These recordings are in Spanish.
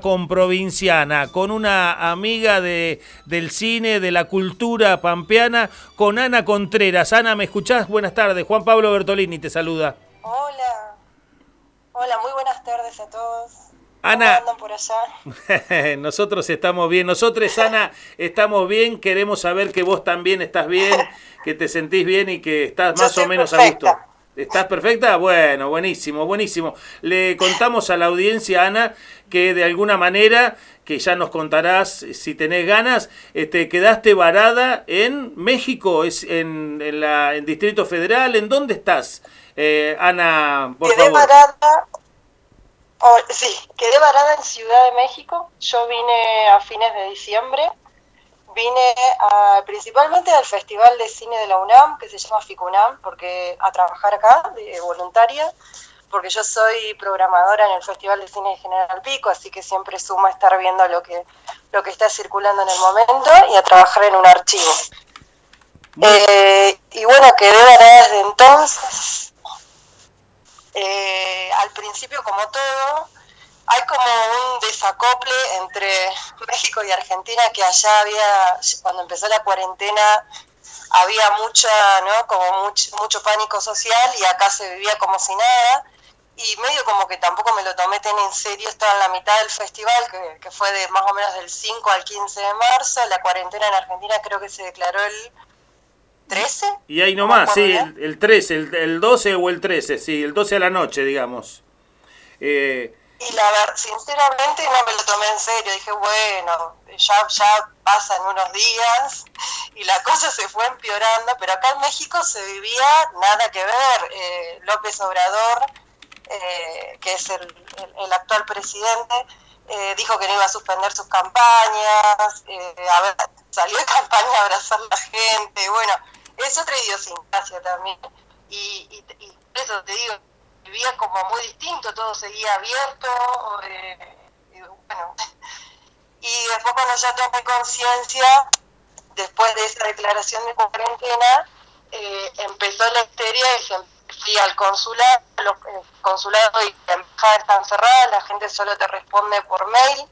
con Provinciana, con una amiga de, del cine, de la cultura pampeana, con Ana Contreras. Ana, ¿me escuchás? Buenas tardes. Juan Pablo Bertolini te saluda. Hola. Hola, muy buenas tardes a todos. Ana, andan por allá? nosotros estamos bien. Nosotros, Ana, estamos bien. Queremos saber que vos también estás bien, que te sentís bien y que estás más o menos a gusto. ¿Estás perfecta? Bueno, buenísimo, buenísimo. Le contamos a la audiencia, Ana, que de alguna manera, que ya nos contarás si tenés ganas, este, quedaste varada en México, es en, en la en Distrito Federal. ¿En dónde estás, eh, Ana? Por quedé varada, oh, sí, quedé varada en Ciudad de México. Yo vine a fines de diciembre vine a, principalmente al Festival de Cine de la UNAM, que se llama FICUNAM, porque a trabajar acá de voluntaria, porque yo soy programadora en el Festival de Cine de General Pico, así que siempre suma estar viendo lo que, lo que está circulando en el momento y a trabajar en un archivo. Eh, y bueno, quedé varada desde entonces. Eh, al principio, como todo, hay como un desacople entre México y Argentina que allá había, cuando empezó la cuarentena, había mucha, ¿no? Como mucho, mucho pánico social y acá se vivía como si nada. Y medio como que tampoco me lo tomé tan en serio, estaba en la mitad del festival, que, que fue de más o menos del 5 al 15 de marzo. La cuarentena en Argentina creo que se declaró el 13. Y ahí nomás, sí, el, el, 13, el, el 12 o el 13, sí, el 12 a la noche, digamos. Eh, y la verdad, sinceramente no me lo tomé en serio, dije, bueno, ya, ya pasan unos días y la cosa se fue empeorando, pero acá en México se vivía nada que ver. Eh, López Obrador, eh, que es el, el, actual presidente, eh, dijo que no iba a suspender sus campañas, a ver, salió de campaña a abrazar la gente, bueno, es otra idiosincrasia también. Y, y, y eso te digo, vivía como muy distinto, todo seguía abierto, eh, y bueno. Y después cuando ya tomé conciencia, después de esa declaración de cuarentena, eh, empezó la histeria y fui al consulado, los el consulado y la embajada están cerradas, la gente solo te responde por mail.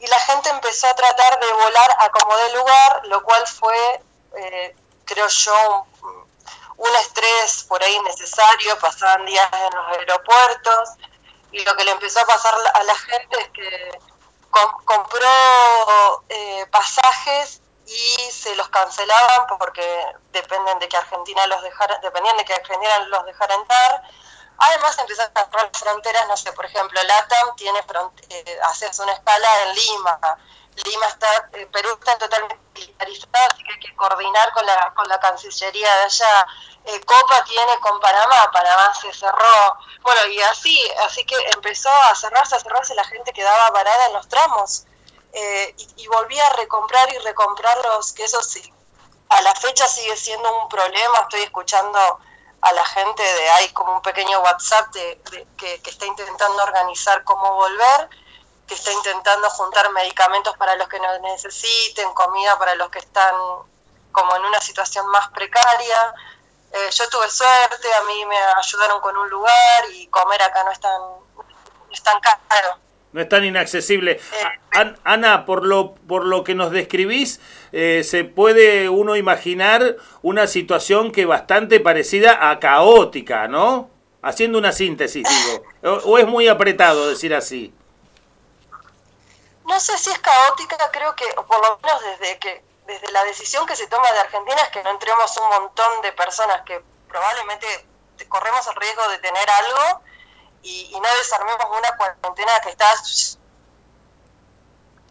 Y la gente empezó a tratar de volar a como de lugar, lo cual fue, eh, creo yo, un, un estrés por ahí necesario, pasaban días en los aeropuertos y lo que le empezó a pasar a la gente es que compró eh, pasajes y se los cancelaban porque dependen de que Argentina los dejara, dependían de que Argentina los dejara entrar. Además empezaron a cerrar fronteras, no sé, por ejemplo, LATAM tiene eh, haces una escala en Lima, Lima está, eh, Perú está totalmente militarizado, así que hay que coordinar con la, con la Cancillería de allá. Eh, Copa tiene con Panamá, Panamá se cerró. Bueno, y así, así que empezó a cerrarse, a cerrarse, la gente quedaba parada en los tramos. Eh, y, y volvía a recomprar y recomprar los, que eso sí, a la fecha sigue siendo un problema, estoy escuchando a la gente de hay como un pequeño WhatsApp de, que, que está intentando organizar cómo volver que está intentando juntar medicamentos para los que no necesiten, comida para los que están como en una situación más precaria. Eh, yo tuve suerte, a mí me ayudaron con un lugar y comer acá no es no es tan caro. No es tan inaccesible. Eh, Ana, por lo, por lo que nos describís, eh, se puede uno imaginar una situación que bastante parecida a caótica, ¿no? Haciendo una síntesis, digo. o, o es muy apretado decir así no sé si es caótica, creo que, por lo menos desde que desde la decisión que se toma de Argentina es que no entremos un montón de personas que probablemente corremos el riesgo de tener algo y, y no desarmemos una cuarentena que está...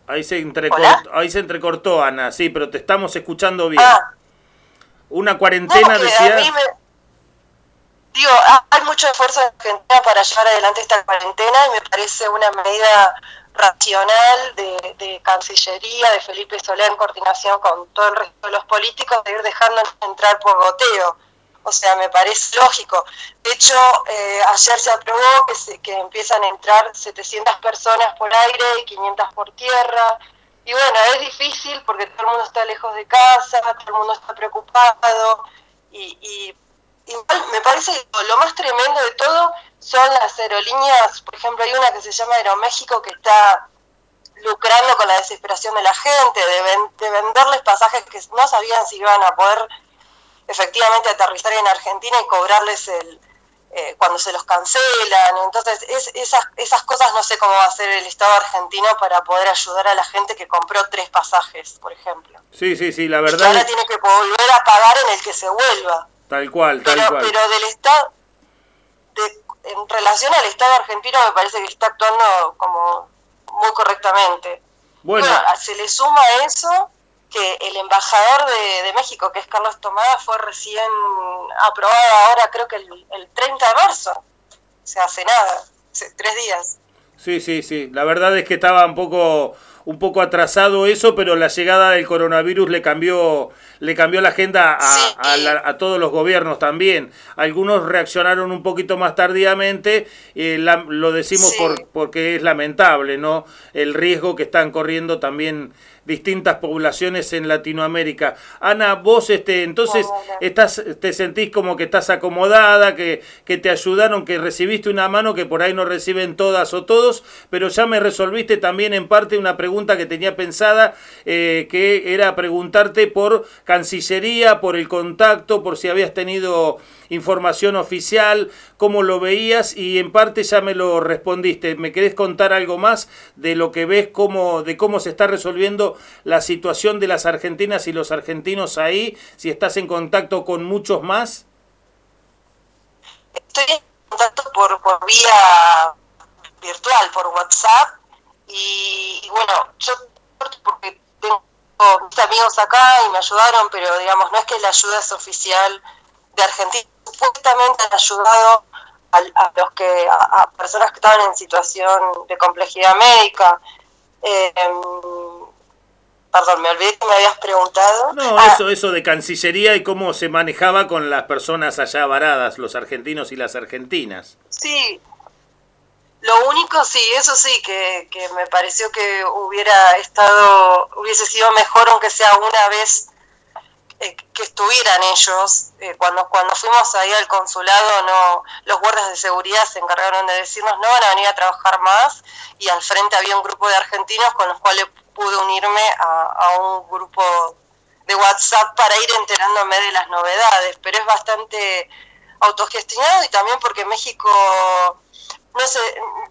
Ahí se, entrecortó, ahí se entrecortó, Ana, sí, pero te estamos escuchando bien. Ah. Una cuarentena, no, decía... Me... Digo, hay mucho esfuerzo en Argentina para llevar adelante esta cuarentena y me parece una medida racional de, de, Cancillería, de Felipe Solé en coordinación con todo el resto de los políticos, de ir dejando entrar por goteo. O sea, me parece lógico. De hecho, eh, ayer se aprobó que, se, que empiezan a entrar 700 personas por aire y 500 por tierra. Y bueno, es difícil porque todo el mundo está lejos de casa, todo el mundo está preocupado. Y, y igual me parece lo más tremendo de todo son las aerolíneas, por ejemplo, hay una que se llama Aeroméxico que está lucrando con la desesperación de la gente, de, venderles pasajes que no sabían si iban a poder efectivamente aterrizar en Argentina y cobrarles el eh, cuando se los cancelan. Entonces, esas, esas cosas no sé cómo va a hacer el Estado argentino para poder ayudar a la gente que compró tres pasajes, por ejemplo. Sí, sí, sí, la verdad. ahora tiene que volver a pagar en el que se vuelva. Tal cual, tal cual. Pero del Estado, en relación al Estado argentino, me parece que está actuando como muy correctamente. Bueno, se le suma eso que el embajador de, México, que es Carlos Tomada, fue recién aprobado ahora, creo que el, el 30 de marzo. O sea, hace nada, hace tres días. Sí, sí, sí. La verdad es que estaba un poco un poco atrasado eso, pero la llegada del coronavirus le cambió, le cambió la agenda a, a, todos los gobiernos también. Algunos reaccionaron un poquito más tardíamente, eh, lo decimos por, porque es lamentable, ¿no? El riesgo que están corriendo también distintas poblaciones en Latinoamérica. Ana, vos este, entonces estás, te sentís como que estás acomodada, que, que te ayudaron, que recibiste una mano que por ahí no reciben todas o todos, pero ya me resolviste también en parte una pregunta que tenía pensada, eh, que era preguntarte por Cancillería, por el contacto, por si habías tenido información oficial, cómo lo veías y en parte ya me lo respondiste. ¿Me querés contar algo más de lo que ves, cómo, de cómo se está resolviendo la situación de las argentinas y los argentinos ahí? Si estás en contacto con muchos más. Estoy en contacto por, por vía virtual, por WhatsApp y, bueno, yo porque tengo mis amigos acá y me ayudaron, pero digamos, no es que la ayuda es oficial de Argentina supuestamente han ayudado a, los que a, personas que estaban en situación de complejidad médica. Eh, perdón, me olvidé que me habías preguntado. No, ah. eso, eso de Cancillería y cómo se manejaba con las personas allá varadas, los argentinos y las argentinas. Sí, lo único, sí, eso sí, que, que me pareció que hubiera estado, hubiese sido mejor aunque sea una vez eh, que estuvieran ellos. Eh, cuando, cuando fuimos ahí al consulado, no los guardias de seguridad se encargaron de decirnos no van a venir a trabajar más y al frente había un grupo de argentinos con los cuales pude unirme a, un grupo de WhatsApp para ir enterándome de las novedades, pero es bastante autogestionado y también porque México no sé,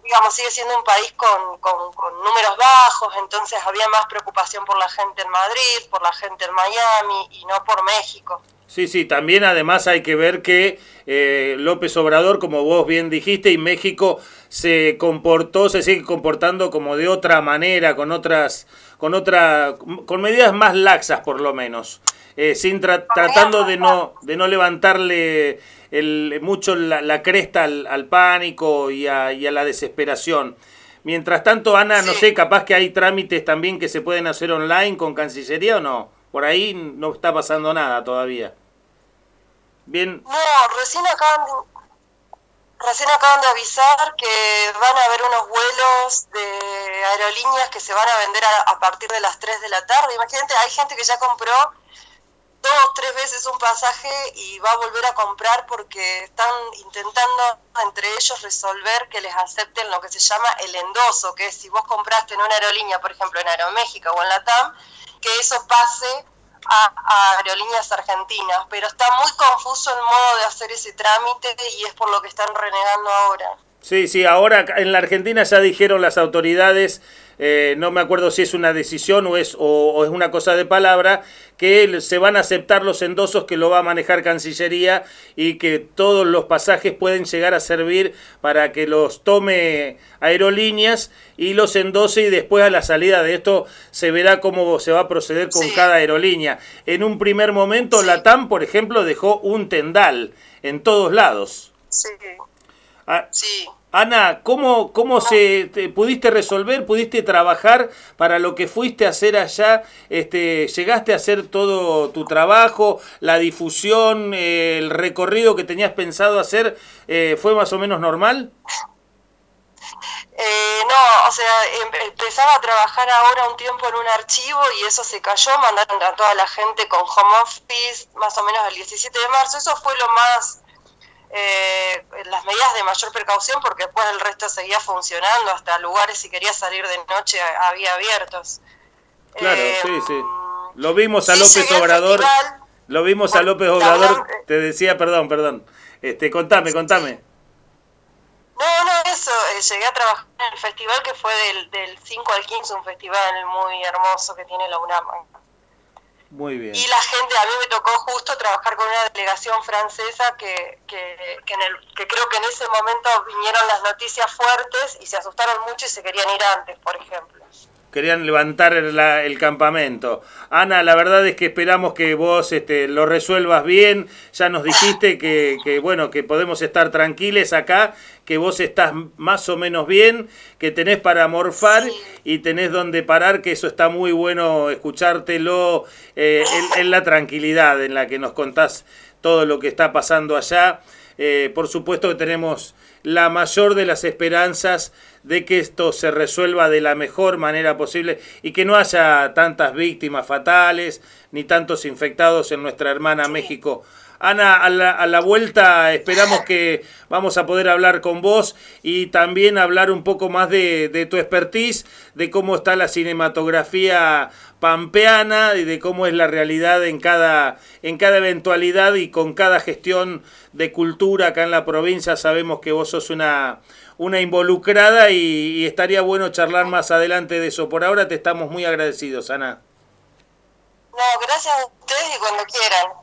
digamos, sigue siendo un país con, con, números bajos, entonces había más preocupación por la gente en Madrid, por la gente en Miami y no por México. Sí, sí, también además hay que ver que eh, López Obrador, como vos bien dijiste, y México se comportó, se sigue comportando como de otra manera, con otras, con otra, con medidas más laxas por lo menos, eh, sin tratando de no, de no levantarle el, mucho la, cresta al, pánico y a, la desesperación. Mientras tanto, Ana, no sé, capaz que hay trámites también que se pueden hacer online con Cancillería o no. Por ahí no está pasando nada todavía. Bien. No, recién acaban, recién acaban de avisar que van a haber unos vuelos de aerolíneas que se van a vender a, a partir de las 3 de la tarde. Imagínate, hay gente que ya compró dos, tres veces un pasaje y va a volver a comprar porque están intentando entre ellos resolver que les acepten lo que se llama el endoso, que es si vos compraste en una aerolínea, por ejemplo en Aeroméxico o en la TAM, que eso pase a, aerolíneas argentinas, pero está muy confuso el modo de hacer ese trámite y es por lo que están renegando ahora. Sí, sí, ahora en la Argentina ya dijeron las autoridades eh, no me acuerdo si es una decisión o es, o, es una cosa de palabra, que se van a aceptar los endosos que lo va a manejar Cancillería y que todos los pasajes pueden llegar a servir para que los tome aerolíneas y los endose y después a la salida de esto se verá cómo se va a proceder con cada aerolínea. En un primer momento la TAM, por ejemplo, dejó un tendal en todos lados. Sí. Ah, sí. Ana, ¿cómo, cómo se pudiste resolver, pudiste trabajar para lo que fuiste a hacer allá? Este, ¿Llegaste a hacer todo tu trabajo, la difusión, el recorrido que tenías pensado hacer? Eh, ¿Fue más o menos normal? Eh, no, o sea, em, empezaba a trabajar ahora un tiempo en un archivo y eso se cayó, mandaron a toda la gente con home office más o menos el 17 de marzo, eso fue lo más eh, las medidas de mayor precaución porque después el resto seguía funcionando, hasta lugares si quería salir de noche había abiertos. Claro, sí, sí. Lo vimos a López Obrador. Lo vimos a López Obrador, te decía, perdón, perdón. Este, contame, contame. No, no, eso, eh, llegué a trabajar en el festival que fue del, del 5 al 15, un festival muy hermoso que tiene la UNAM. Y la gente, a mí me tocó justo trabajar con una delegación francesa que, que, que, en el, que creo que en ese momento vinieron las noticias fuertes y se asustaron mucho y se querían ir antes, por ejemplo querían levantar el, campamento. Ana, la verdad es que esperamos que vos este, lo resuelvas bien. Ya nos dijiste que, que, bueno, que podemos estar tranquiles acá, que vos estás más o menos bien, que tenés para morfar y tenés donde parar, que eso está muy bueno escuchártelo eh, en, la tranquilidad en la que nos contás todo lo que está pasando allá. Eh, por supuesto que tenemos la mayor de las esperanzas de que esto se resuelva de la mejor manera posible y que no haya tantas víctimas fatales ni tantos infectados en nuestra hermana México. Ana, a la, a la, vuelta esperamos que vamos a poder hablar con vos y también hablar un poco más de, tu expertise, de cómo está la cinematografía pampeana y de cómo es la realidad en cada, en cada eventualidad y con cada gestión de cultura acá en la provincia. Sabemos que vos sos una, una involucrada y, estaría bueno charlar más adelante de eso. Por ahora te estamos muy agradecidos, Ana. No, gracias a ustedes y cuando quieran.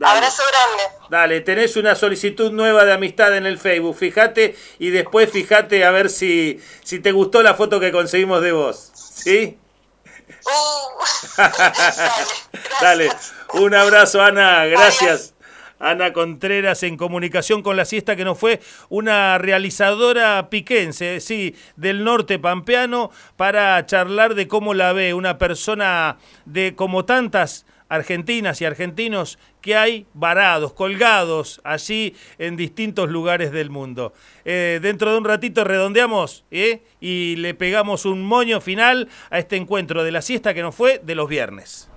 Abrazo grande. Dale, tenés una solicitud nueva de amistad en el Facebook. Fíjate y después fíjate a ver si, si te gustó la foto que conseguimos de vos. ¿Sí? Uh. dale, un abrazo, Ana. Gracias. Ana Contreras en comunicación con la siesta que nos fue una realizadora piquense, sí, del norte pampeano, para charlar de cómo la ve una persona de como tantas argentinas y argentinos que hay varados, colgados allí en distintos lugares del mundo. Eh, dentro de un ratito redondeamos ¿eh? y le pegamos un moño final a este encuentro de la siesta que nos fue de los viernes.